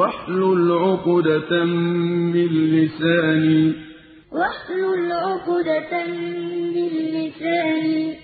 وَاحْلُلْ عُقْدَةً مِّن لِّسَانِي. وَاحْلُلْ عُقْدَةً مِّن